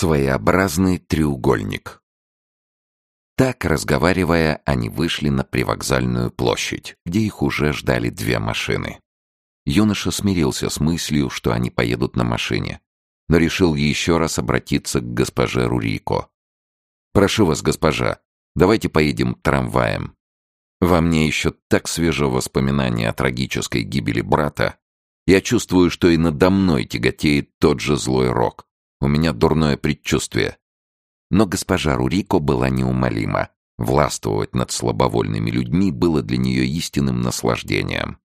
Своеобразный треугольник. Так, разговаривая, они вышли на привокзальную площадь, где их уже ждали две машины. Юноша смирился с мыслью, что они поедут на машине, но решил еще раз обратиться к госпоже Рурико. «Прошу вас, госпожа, давайте поедем трамваем. Во мне еще так свежо воспоминание о трагической гибели брата. Я чувствую, что и надо мной тяготеет тот же злой рок. У меня дурное предчувствие. Но госпожа Рурико была неумолима. Властвовать над слабовольными людьми было для нее истинным наслаждением.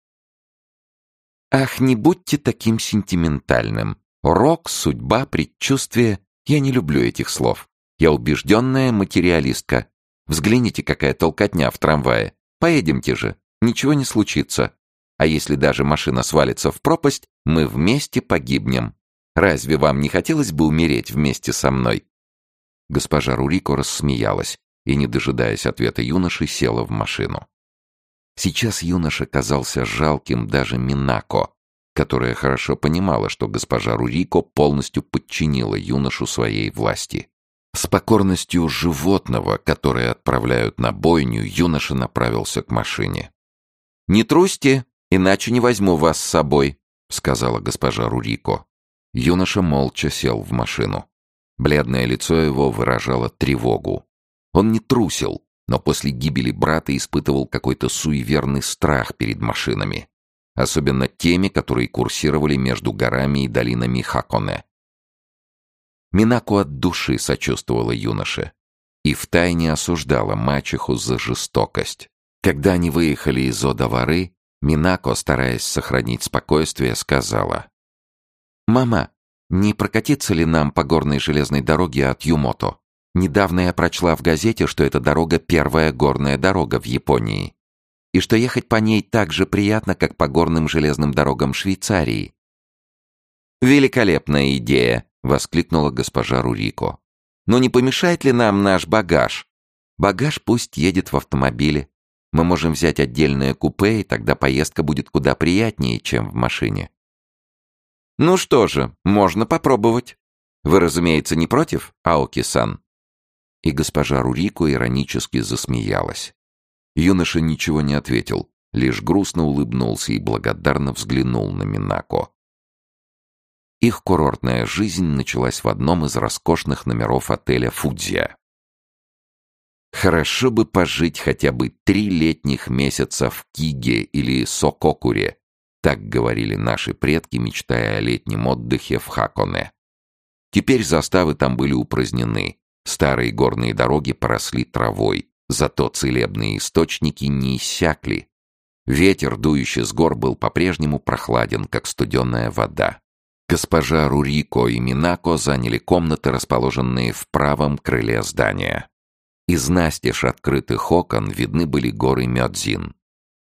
«Ах, не будьте таким сентиментальным. Рок, судьба, предчувствие. Я не люблю этих слов. Я убежденная материалистка. Взгляните, какая толкотня в трамвае. Поедемте же. Ничего не случится. А если даже машина свалится в пропасть, мы вместе погибнем. Разве вам не хотелось бы умереть вместе со мной?» Госпожа Рурико рассмеялась и, не дожидаясь ответа юноши, села в машину. Сейчас юноша казался жалким даже Минако, которая хорошо понимала, что госпожа Рурико полностью подчинила юношу своей власти. С покорностью животного, которое отправляют на бойню, юноша направился к машине. «Не трусьте, иначе не возьму вас с собой», — сказала госпожа Рурико. Юноша молча сел в машину. Бледное лицо его выражало тревогу. Он не трусил, но после гибели брата испытывал какой-то суеверный страх перед машинами. Особенно теми, которые курсировали между горами и долинами Хаконе. Минаку от души сочувствовала юноше и втайне осуждала мачеху за жестокость. Когда они выехали из Одавары, Минако, стараясь сохранить спокойствие, сказала «Мама, не прокатиться ли нам по горной железной дороге от Юмото? Недавно я прочла в газете, что эта дорога — первая горная дорога в Японии. И что ехать по ней так же приятно, как по горным железным дорогам Швейцарии. «Великолепная идея!» — воскликнула госпожа Рурико. «Но не помешает ли нам наш багаж? Багаж пусть едет в автомобиле. Мы можем взять отдельное купе, и тогда поездка будет куда приятнее, чем в машине. «Ну что же, можно попробовать. Вы, разумеется, не против, Аоки-сан?» И госпожа Рурико иронически засмеялась. Юноша ничего не ответил, лишь грустно улыбнулся и благодарно взглянул на Минако. Их курортная жизнь началась в одном из роскошных номеров отеля «Фудзия». Хорошо бы пожить хотя бы три летних месяца в Киге или Сококуре, так говорили наши предки, мечтая о летнем отдыхе в Хаконе. Теперь заставы там были упразднены, старые горные дороги поросли травой, зато целебные источники не иссякли. Ветер, дующий с гор, был по-прежнему прохладен, как студеная вода. Госпожа Рурико и Минако заняли комнаты, расположенные в правом крыле здания. Из настежь открытых окон видны были горы Мёдзин.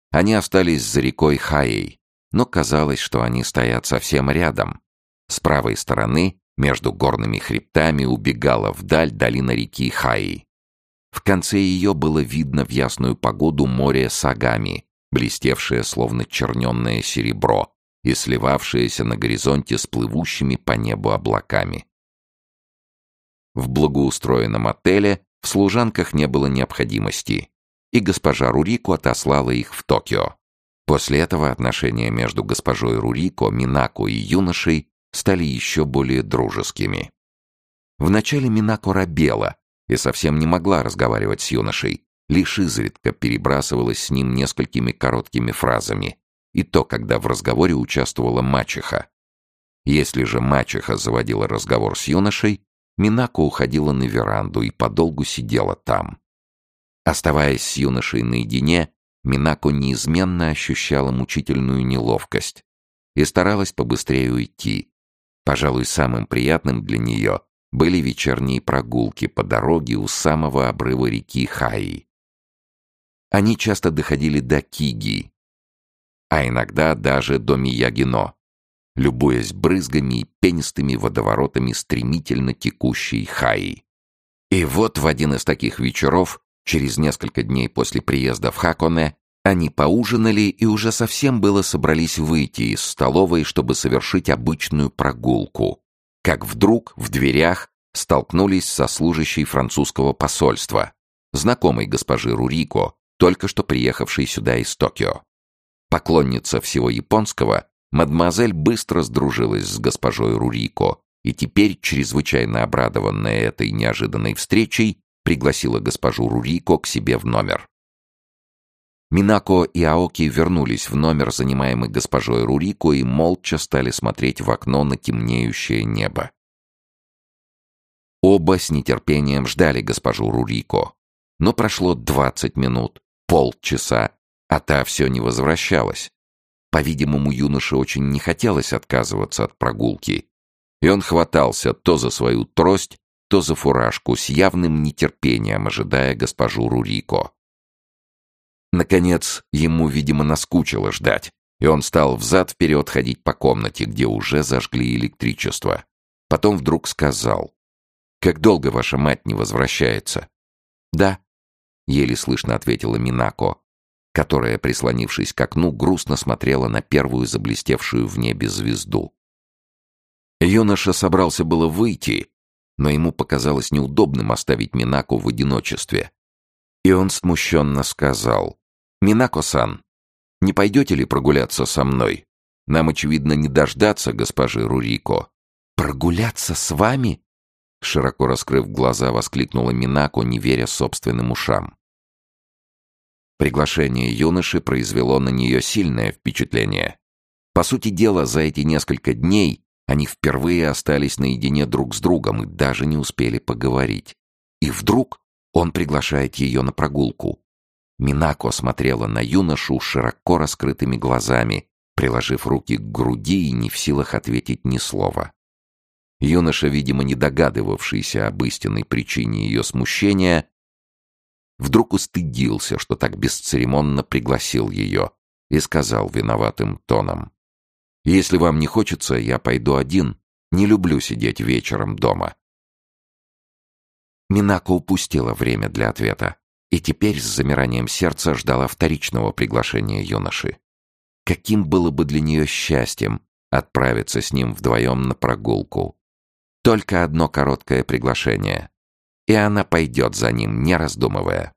Они остались за рекой Хаей, но казалось, что они стоят совсем рядом. С правой стороны, между горными хребтами, убегала вдаль долина реки Хаи. В конце ее было видно в ясную погоду море Сагами, блестевшее словно черненное серебро и сливавшееся на горизонте с плывущими по небу облаками. В благоустроенном отеле в служанках не было необходимости, и госпожа Рурику отослала их в Токио. После этого отношения между госпожой Рурико, Минако и юношей стали еще более дружескими. Вначале Минако робела и совсем не могла разговаривать с юношей, лишь изредка перебрасывалась с ним несколькими короткими фразами, и то, когда в разговоре участвовала мачеха. Если же мачеха заводила разговор с юношей, Минако уходила на веранду и подолгу сидела там. Оставаясь с юношей наедине, Минако неизменно ощущала мучительную неловкость и старалась побыстрее уйти. Пожалуй, самым приятным для нее были вечерние прогулки по дороге у самого обрыва реки Хаи. Они часто доходили до Киги, а иногда даже до Миягино, любуясь брызгами и пенистыми водоворотами стремительно текущей Хаи. И вот в один из таких вечеров Через несколько дней после приезда в Хаконе они поужинали и уже совсем было собрались выйти из столовой, чтобы совершить обычную прогулку. Как вдруг в дверях столкнулись со служащей французского посольства, знакомой госпожи Рурико, только что приехавшей сюда из Токио. Поклонница всего японского, мадемуазель быстро сдружилась с госпожой Рурико и теперь, чрезвычайно обрадованная этой неожиданной встречей, пригласила госпожу Рурико к себе в номер. Минако и Аоки вернулись в номер, занимаемый госпожой Рурико, и молча стали смотреть в окно на темнеющее небо. Оба с нетерпением ждали госпожу Рурико. Но прошло двадцать минут, полчаса, а та все не возвращалась. По-видимому, юноше очень не хотелось отказываться от прогулки, и он хватался то за свою трость, то за фуражку с явным нетерпением, ожидая госпожу Рурико. Наконец, ему, видимо, наскучило ждать, и он стал взад-вперед ходить по комнате, где уже зажгли электричество. Потом вдруг сказал, «Как долго ваша мать не возвращается?» «Да», — еле слышно ответила Минако, которая, прислонившись к окну, грустно смотрела на первую заблестевшую в небе звезду. Юноша собрался было выйти, но ему показалось неудобным оставить Минако в одиночестве. И он смущенно сказал, «Минако-сан, не пойдете ли прогуляться со мной? Нам, очевидно, не дождаться госпожи Рурико». «Прогуляться с вами?» Широко раскрыв глаза, воскликнула Минако, не веря собственным ушам. Приглашение юноши произвело на нее сильное впечатление. По сути дела, за эти несколько дней они впервые остались наедине друг с другом и даже не успели поговорить. И вдруг он приглашает ее на прогулку. Минако смотрела на юношу широко раскрытыми глазами, приложив руки к груди и не в силах ответить ни слова. Юноша, видимо, не догадывавшийся об истинной причине ее смущения, вдруг устыдился, что так бесцеремонно пригласил ее, и сказал виноватым тоном. «Если вам не хочется, я пойду один. Не люблю сидеть вечером дома». Минако упустила время для ответа и теперь с замиранием сердца ждала вторичного приглашения юноши. Каким было бы для нее счастьем отправиться с ним вдвоем на прогулку. Только одно короткое приглашение, и она пойдет за ним, не раздумывая.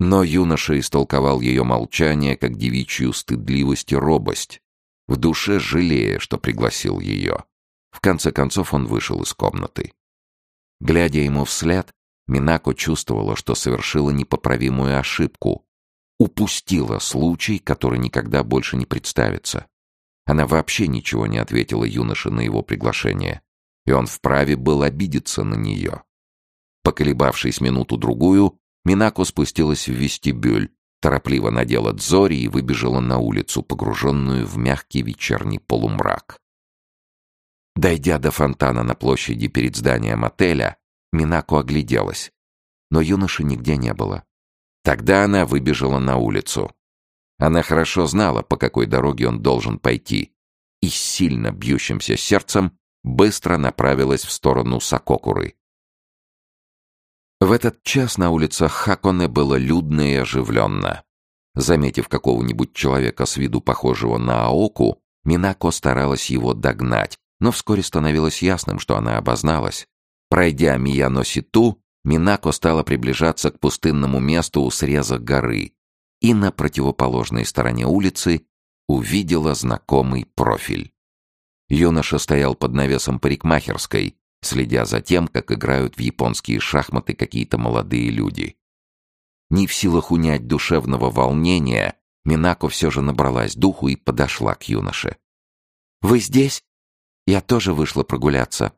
Но юноша истолковал ее молчание как девичью стыдливость и робость, в душе жалея, что пригласил ее. В конце концов он вышел из комнаты. Глядя ему вслед, Минако чувствовала, что совершила непоправимую ошибку, упустила случай, который никогда больше не представится. Она вообще ничего не ответила юноше на его приглашение, и он вправе был обидеться на нее. Поколебавшись минуту-другую, Минако спустилась в вестибюль, торопливо надела дзори и выбежала на улицу, погруженную в мягкий вечерний полумрак. Дойдя до фонтана на площади перед зданием отеля, Минако огляделась, но юноши нигде не было. Тогда она выбежала на улицу. Она хорошо знала, по какой дороге он должен пойти, и с сильно бьющимся сердцем быстро направилась в сторону Сококуры. В этот час на улицах Хаконе было людно и оживленно. Заметив какого-нибудь человека с виду похожего на Аоку, Минако старалась его догнать, но вскоре становилось ясным, что она обозналась. Пройдя Мияноситу, Минако стала приближаться к пустынному месту у среза горы и на противоположной стороне улицы увидела знакомый профиль. Юноша стоял под навесом парикмахерской, следя за тем, как играют в японские шахматы какие-то молодые люди. Не в силах унять душевного волнения, Минако все же набралась духу и подошла к юноше. «Вы здесь?» «Я тоже вышла прогуляться.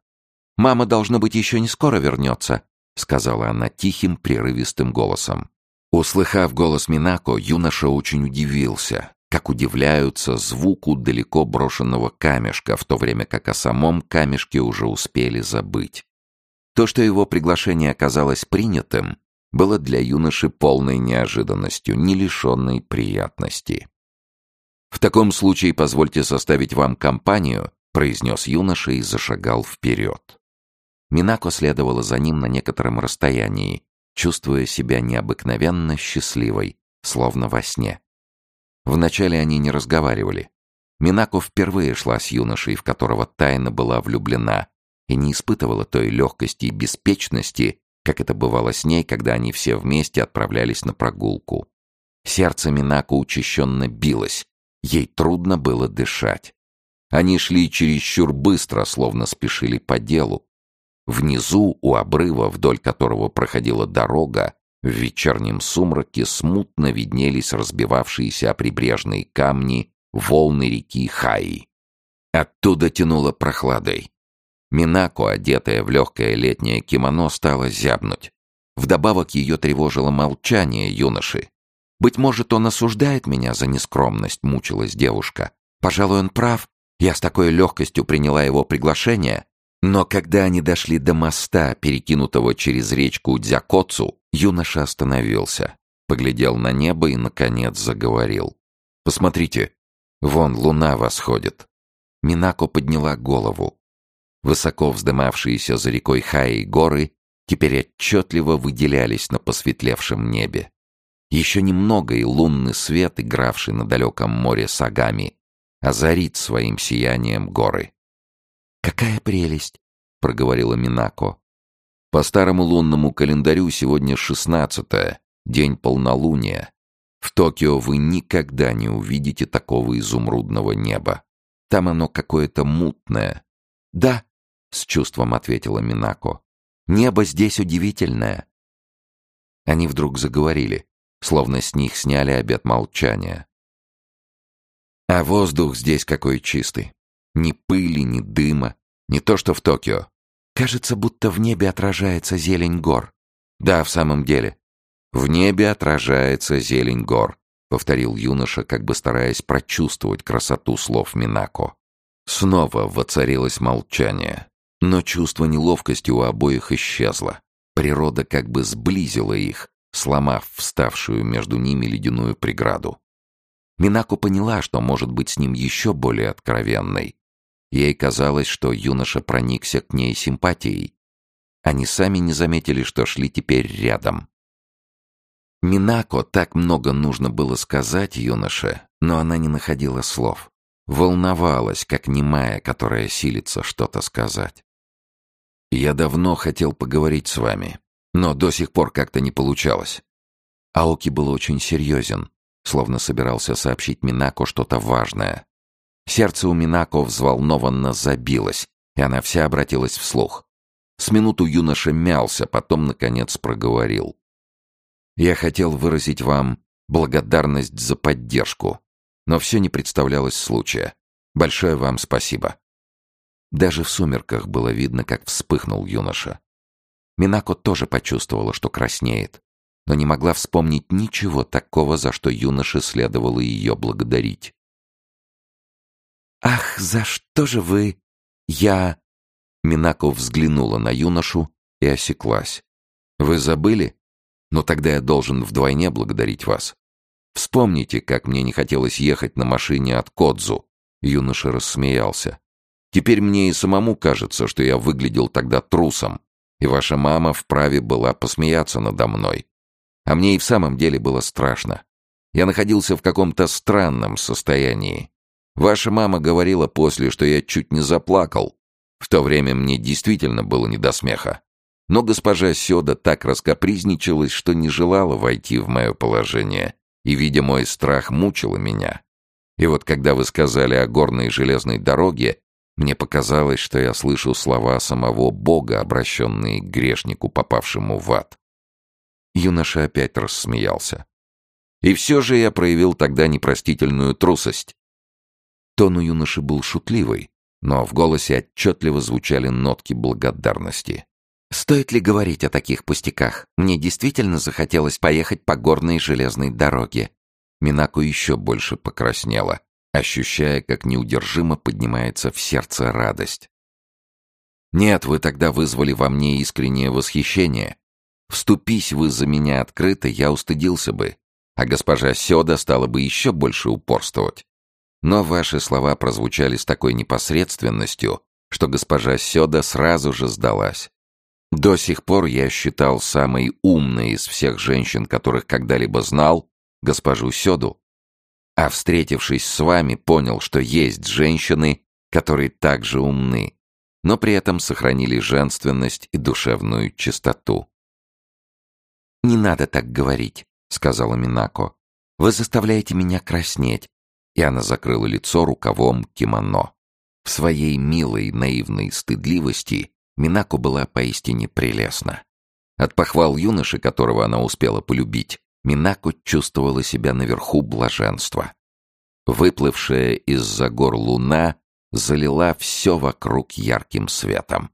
Мама, должно быть, еще не скоро вернется», сказала она тихим, прерывистым голосом. Услыхав голос Минако, юноша очень удивился как удивляются звуку далеко брошенного камешка, в то время как о самом камешке уже успели забыть. То, что его приглашение оказалось принятым, было для юноши полной неожиданностью, не лишенной приятности. «В таком случае позвольте составить вам компанию», — произнес юноша и зашагал вперед. Минако следовала за ним на некотором расстоянии, чувствуя себя необыкновенно счастливой, словно во сне. Вначале они не разговаривали. Минако впервые шла с юношей, в которого тайно была влюблена, и не испытывала той легкости и беспечности, как это бывало с ней, когда они все вместе отправлялись на прогулку. Сердце Минако учащенно билось, ей трудно было дышать. Они шли чересчур быстро, словно спешили по делу. Внизу, у обрыва, вдоль которого проходила дорога, в вечернем сумраке смутно виднелись разбивавшиеся о прибрежные камни волны реки Хаи. Оттуда тянуло прохладой. Минако, одетая в легкое летнее кимоно, стала зябнуть. Вдобавок ее тревожило молчание юноши. «Быть может, он осуждает меня за нескромность», — мучилась девушка. «Пожалуй, он прав. Я с такой легкостью приняла его приглашение». Но когда они дошли до моста, перекинутого через речку Дзякоцу, юноша остановился, поглядел на небо и, наконец, заговорил. «Посмотрите, вон луна восходит». Минако подняла голову. Высоко вздымавшиеся за рекой Хаи горы теперь отчетливо выделялись на посветлевшем небе. Еще немного, и лунный свет, игравший на далеком море сагами, озарит своим сиянием горы. «Какая прелесть!» — проговорила Минако. «По старому лунному календарю сегодня шестнадцатое, день полнолуния. В Токио вы никогда не увидите такого изумрудного неба. Там оно какое-то мутное». «Да», — с чувством ответила Минако. «Небо здесь удивительное». Они вдруг заговорили, словно с них сняли обет молчания. А воздух здесь какой чистый. Ни пыли, ни дыма, не то что в Токио. Кажется, будто в небе отражается зелень гор. Да, в самом деле. В небе отражается зелень гор, повторил юноша, как бы стараясь прочувствовать красоту слов Минако. Снова воцарилось молчание, но чувство неловкости у обоих исчезло. Природа как бы сблизила их, сломав вставшую между ними ледяную преграду. Минако поняла, что может быть с ним еще более откровенной. Ей казалось, что юноша проникся к ней симпатией. Они сами не заметили, что шли теперь рядом. Минако так много нужно было сказать юноше, но она не находила слов. Волновалась, как немая, которая силится что-то сказать. «Я давно хотел поговорить с вами, но до сих пор как-то не получалось». Аоки был очень серьезен словно собирался сообщить Минако что-то важное. Сердце у Минако взволнованно забилось, и она вся обратилась вслух. С минуту юноша мялся, потом, наконец, проговорил. «Я хотел выразить вам благодарность за поддержку, но все не представлялось случая. Большое вам спасибо». Даже в сумерках было видно, как вспыхнул юноша. Минако тоже почувствовала, что краснеет но не могла вспомнить ничего такого, за что юноше следовало ее благодарить. «Ах, за что же вы... я...» Минако взглянула на юношу и осеклась. «Вы забыли? Но тогда я должен вдвойне благодарить вас. Вспомните, как мне не хотелось ехать на машине от Кодзу». Юноша рассмеялся. «Теперь мне и самому кажется, что я выглядел тогда трусом, и ваша мама вправе была посмеяться надо мной. А мне и в самом деле было страшно. Я находился в каком-то странном состоянии. Ваша мама говорила после, что я чуть не заплакал. В то время мне действительно было не до смеха. Но госпожа Сёда так раскопризничалась, что не желала войти в мое положение, и, видя мой страх, мучила меня. И вот когда вы сказали о горной железной дороге, мне показалось, что я слышу слова самого Бога, обращенные к грешнику, попавшему в ад. Юноша опять рассмеялся. И все же я проявил тогда непростительную трусость. Тон у юноши был шутливый, но в голосе отчетливо звучали нотки благодарности. «Стоит ли говорить о таких пустяках? Мне действительно захотелось поехать по горной железной дороге». Минаку еще больше покраснела, ощущая, как неудержимо поднимается в сердце радость. «Нет, вы тогда вызвали во мне искреннее восхищение. Вступись вы за меня открыто, я устыдился бы, а госпожа Сёда стала бы еще больше упорствовать. Но ваши слова прозвучали с такой непосредственностью, что госпожа Сёда сразу же сдалась. До сих пор я считал самой умной из всех женщин, которых когда-либо знал, госпожу Сёду. А встретившись с вами, понял, что есть женщины, которые также умны. но при этом сохранили женственность и душевную чистоту. «Не надо так говорить», — сказала Минако. «Вы заставляете меня краснеть». И она закрыла лицо рукавом кимоно. В своей милой наивной стыдливости Минако была поистине прелестна. От похвал юноши, которого она успела полюбить, Минако чувствовала себя наверху блаженства. Выплывшая из-за гор луна залила все вокруг ярким светом.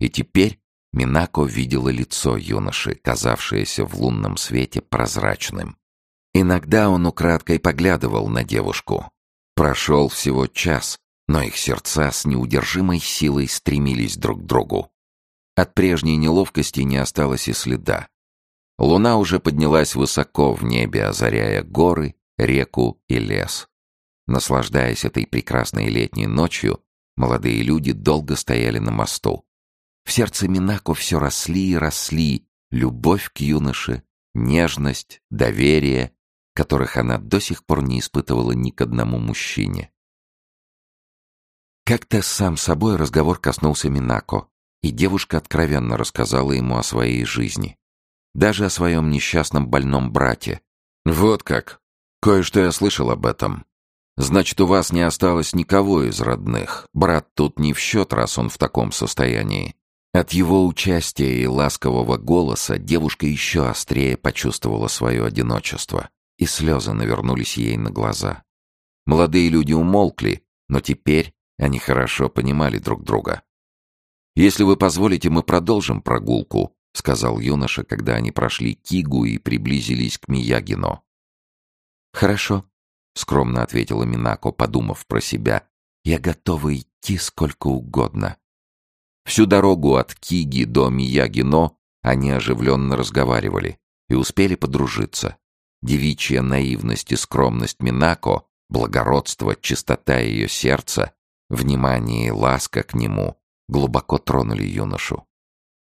И теперь Минако видела лицо юноши, казавшееся в лунном свете прозрачным. Иногда он украдкой поглядывал на девушку. Прошел всего час, но их сердца с неудержимой силой стремились друг к другу. От прежней неловкости не осталось и следа. Луна уже поднялась высоко в небе, озаряя горы, реку и лес. Наслаждаясь этой прекрасной летней ночью, молодые люди долго стояли на мосту. В сердце Минако все росли и росли любовь к юноше, нежность, доверие, которых она до сих пор не испытывала ни к одному мужчине. Как-то сам собой разговор коснулся Минако, и девушка откровенно рассказала ему о своей жизни. Даже о своем несчастном больном брате. «Вот как! Кое-что я слышал об этом. Значит, у вас не осталось никого из родных. Брат тут не в счет, раз он в таком состоянии». От его участия и ласкового голоса девушка еще острее почувствовала свое одиночество, и слезы навернулись ей на глаза. Молодые люди умолкли, но теперь они хорошо понимали друг друга. «Если вы позволите, мы продолжим прогулку», — сказал юноша, когда они прошли Кигу и приблизились к Миягино. «Хорошо», — скромно ответила Минако, подумав про себя. «Я готова идти сколько угодно». Всю дорогу от Киги до Миягино они оживленно разговаривали и успели подружиться. Девичья наивность и скромность Минако, благородство, чистота ее сердца, внимание и ласка к нему глубоко тронули юношу.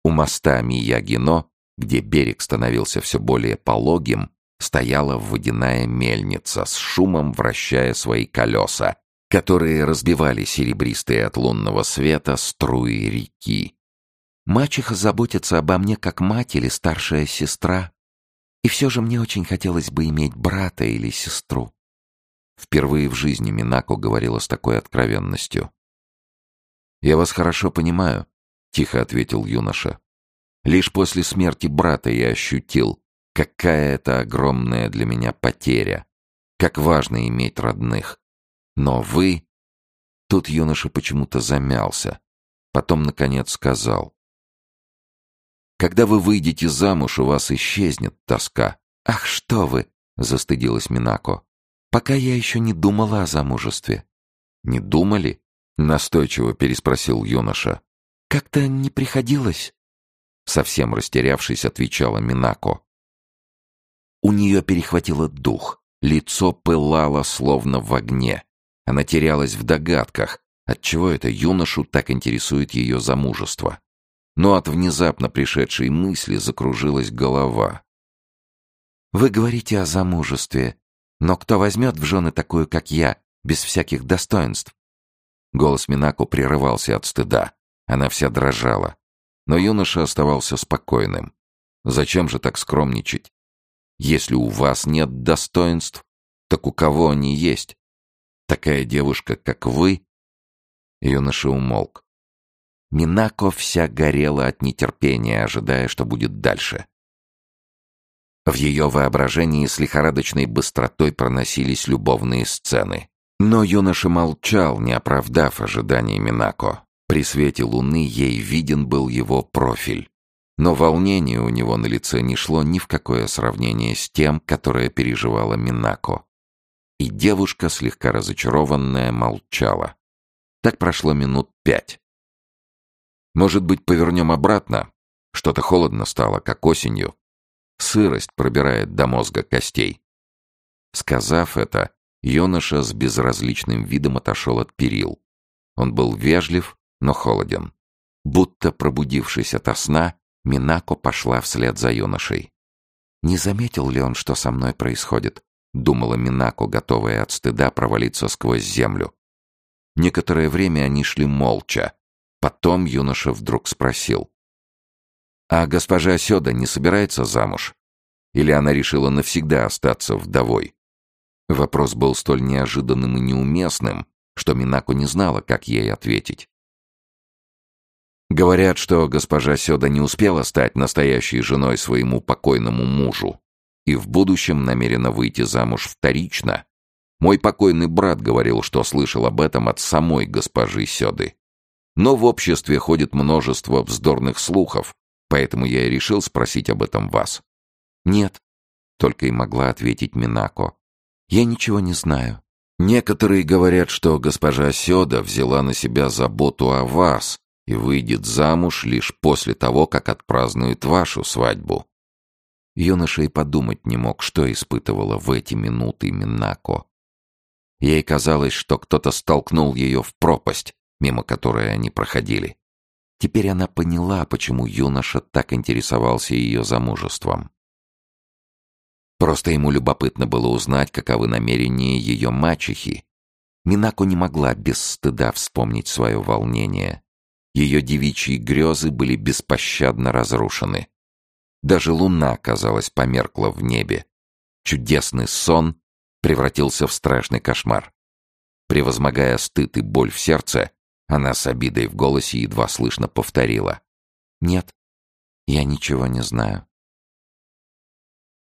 У моста Миягино, где берег становился все более пологим, стояла водяная мельница с шумом вращая свои колеса, которые разбивали серебристые от лунного света струи реки. Мачеха заботится обо мне как мать или старшая сестра, и все же мне очень хотелось бы иметь брата или сестру. Впервые в жизни Минако говорила с такой откровенностью. «Я вас хорошо понимаю», — тихо ответил юноша. «Лишь после смерти брата я ощутил, Какая это огромная для меня потеря. Как важно иметь родных. Но вы... Тут юноша почему-то замялся. Потом, наконец, сказал. Когда вы выйдете замуж, у вас исчезнет тоска. Ах, что вы! Застыдилась Минако. Пока я еще не думала о замужестве. Не думали? Настойчиво переспросил юноша. Как-то не приходилось. Совсем растерявшись, отвечала Минако. У нее перехватило дух, лицо пылало словно в огне. Она терялась в догадках, отчего это юношу так интересует ее замужество. Но от внезапно пришедшей мысли закружилась голова. «Вы говорите о замужестве, но кто возьмет в жены такую, как я, без всяких достоинств?» Голос Минако прерывался от стыда. Она вся дрожала. Но юноша оставался спокойным. Зачем же так скромничать? Если у вас нет достоинств, так у кого они есть? Такая девушка, как вы?» Юноша умолк. Минако вся горела от нетерпения, ожидая, что будет дальше. В ее воображении с лихорадочной быстротой проносились любовные сцены. Но юноша молчал, не оправдав ожиданий Минако. При свете луны ей виден был его профиль. Но волнение у него на лице не шло ни в какое сравнение с тем, которое переживала Минако. И девушка, слегка разочарованная, молчала. Так прошло минут пять. «Может быть, повернем обратно? Что-то холодно стало, как осенью. Сырость пробирает до мозга костей». Сказав это, юноша с безразличным видом отошел от перил. Он был вежлив, но холоден. Будто пробудившись ото сна, Минако пошла вслед за юношей. «Не заметил ли он, что со мной происходит?» — думала Минако, готовая от стыда провалиться сквозь землю. Некоторое время они шли молча. Потом юноша вдруг спросил. «А госпожа Сёда не собирается замуж? Или она решила навсегда остаться вдовой?» Вопрос был столь неожиданным и неуместным, что Минако не знала, как ей ответить. Говорят, что госпожа Сёда не успела стать настоящей женой своему покойному мужу и в будущем намерена выйти замуж вторично. Мой покойный брат говорил, что слышал об этом от самой госпожи Сёды. Но в обществе ходит множество вздорных слухов, поэтому я и решил спросить об этом вас. «Нет», — только и могла ответить Минако. «Я ничего не знаю». «Некоторые говорят, что госпожа Сёда взяла на себя заботу о вас и выйдет замуж лишь после того, как отпразднует вашу свадьбу». Юноша и подумать не мог, что испытывала в эти минуты Минако. Ей казалось, что кто-то столкнул ее в пропасть, мимо которой они проходили. Теперь она поняла, почему юноша так интересовался ее замужеством. Просто ему любопытно было узнать, каковы намерения ее мачехи. Минако не могла без стыда вспомнить свое волнение. Ее девичьи грезы были беспощадно разрушены. Даже луна, казалось, померкла в небе. Чудесный сон превратился в страшный кошмар. Превозмогая стыд и боль в сердце, она с обидой в голосе едва слышно повторила. «Нет, я ничего не знаю».